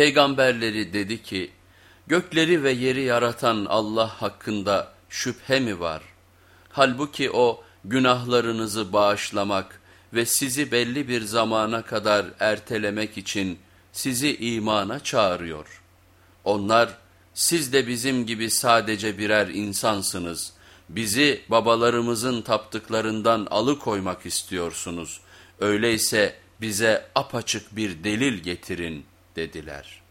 Peygamberleri dedi ki, gökleri ve yeri yaratan Allah hakkında şüphe mi var? Halbuki o günahlarınızı bağışlamak ve sizi belli bir zamana kadar ertelemek için sizi imana çağırıyor. Onlar siz de bizim gibi sadece birer insansınız. Bizi babalarımızın taptıklarından alıkoymak istiyorsunuz. Öyleyse bize apaçık bir delil getirin dediler.''